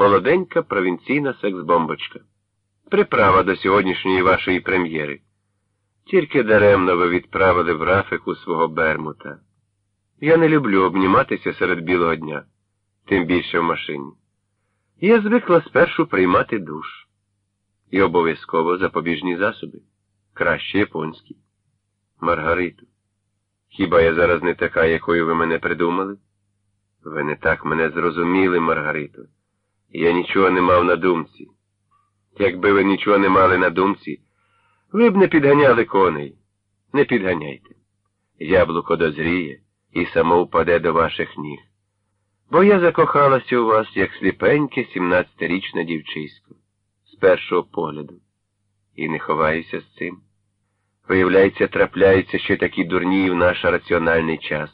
молоденька провінційна секс-бомбочка. Приправа до сьогоднішньої вашої прем'єри. Тільки даремно ви відправили в рафику свого Бермута. Я не люблю обніматися серед білого дня, тим більше в машині. Я звикла спершу приймати душ. І обов'язково запобіжні засоби. Краще японські. Маргариту. Хіба я зараз не така, якою ви мене придумали? Ви не так мене зрозуміли, Маргарито. Я нічого не мав на думці. Якби ви нічого не мали на думці, ви б не підганяли коней. Не підганяйте. Яблуко дозріє і само впаде до ваших ніг. Бо я закохалася у вас, як сліпеньке сімнадцятирічне дівчисько, з першого погляду. І не ховаюся з цим. Виявляється, трапляються ще такі дурні в наш раціональний час.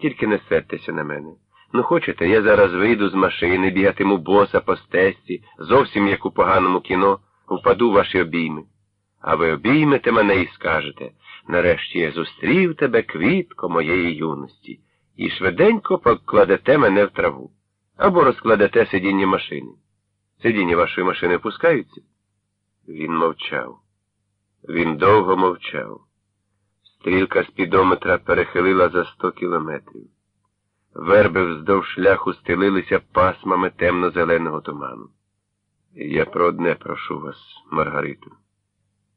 Тільки не сертеся на мене. Ну, хочете, я зараз вийду з машини, бігатиму боса по стесці, зовсім як у поганому кіно, впаду в ваші обійми. А ви обіймете мене і скажете нарешті я зустрів тебе, квітко моєї юності, і швиденько покладете мене в траву. Або розкладете сидіння машини. Сидіння вашої машини пускаються? Він мовчав. Він довго мовчав. Стрілка спідометра перехилила за сто кілометрів. Верби вздовж шляху стелилися пасмами темно-зеленого туману. Я про одне прошу вас, Маргариту.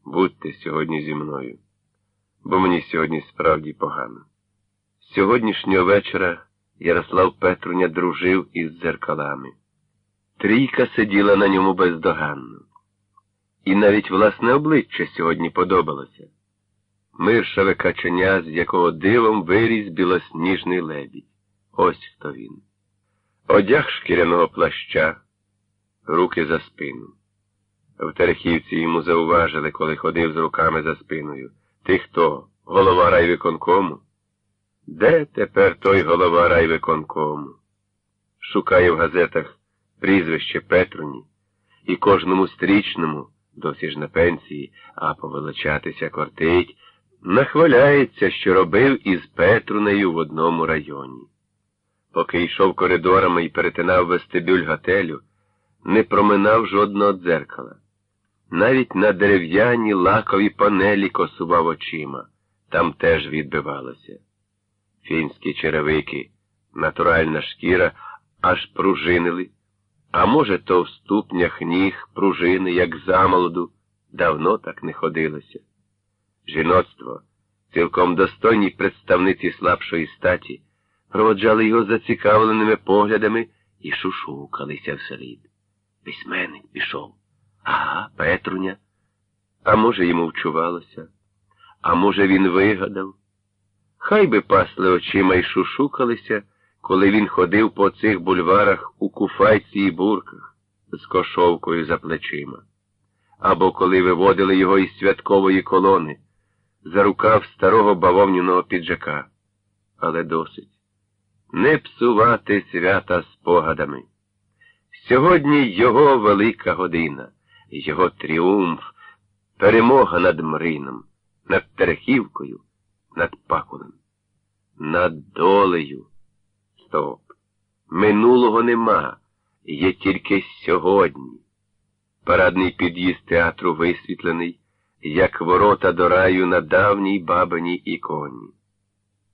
Будьте сьогодні зі мною, бо мені сьогодні справді погано. Сьогоднішнього вечора Ярослав Петруня дружив із дзеркалами. Трійка сиділа на ньому бездоганно. І навіть власне обличчя сьогодні подобалося. Миршаве каченя, з якого дивом виріс білосніжний лебідь. Ось хто він. Одяг шкіряного плаща, руки за спину. В Терехівці йому зауважили, коли ходив з руками за спиною. Ти хто? Голова райвиконкому? Де тепер той голова райвиконкому? Шукає в газетах прізвище Петруні і кожному стрічному, досі ж на пенсії, а повеличатися кортить, нахваляється, що робив із Петрунею в одному районі. Поки йшов коридорами і перетинав вестибюль готелю, не проминав жодного дзеркала. Навіть на дерев'яні лакові панелі косував очима, там теж відбивалося. Фінські черевики, натуральна шкіра аж пружинили, а може, то в ступнях ніг пружини, як замолоду, давно так не ходилося. Жіноцтво, цілком достойні представниці слабшої статі, проводжали його зацікавленими поглядами і шушукалися вслід. Письменник пішов. Ага, Петруня. А може, йому вчувалося, а може, він вигадав. Хай би пасли очима й шушукалися, коли він ходив по цих бульварах у куфайці і бурках з кошовкою за плечима, або коли виводили його із святкової колони за рукав старого бавовняного піджака. Але досить. Не псувати свята спогадами. Сьогодні його велика година його тріумф, перемога над Мрином, над Терехівкою, над Пакулем, над долею. Стоп. Минулого нема, є тільки сьогодні. Парадний під'їзд театру висвітлений, як ворота до раю на давній бабиній іконі.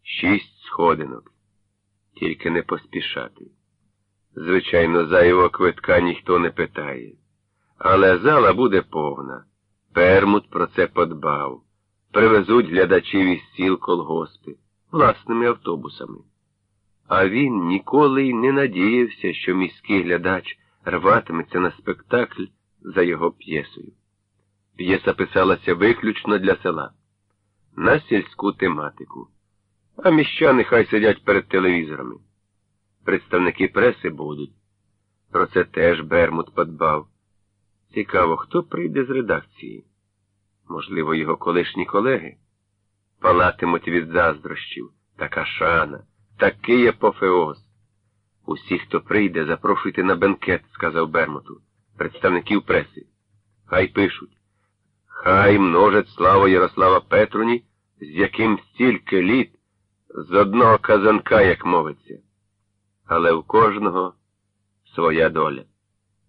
Шість сходинок. Тільки не поспішати. Звичайно, за його квитка ніхто не питає. Але зала буде повна. Пермут про це подбав. Привезуть глядачів із сіл колгоспи власними автобусами. А він ніколи й не надіявся, що міський глядач рватиметься на спектакль за його п'єсою. П'єса писалася виключно для села, на сільську тематику. А міщани хай сидять перед телевізорами. Представники преси будуть. Про це теж Бермут подбав. Цікаво, хто прийде з редакції? Можливо, його колишні колеги? Палатимуть від заздрощів, така шана, такий апофеоз. Усі, хто прийде, запрошуйте на бенкет, сказав Бермоту, представників преси. Хай пишуть. Хай множать славу Ярослава Петруні, з яким стільки літ з одного казанка, як мовиться. Але в кожного своя доля.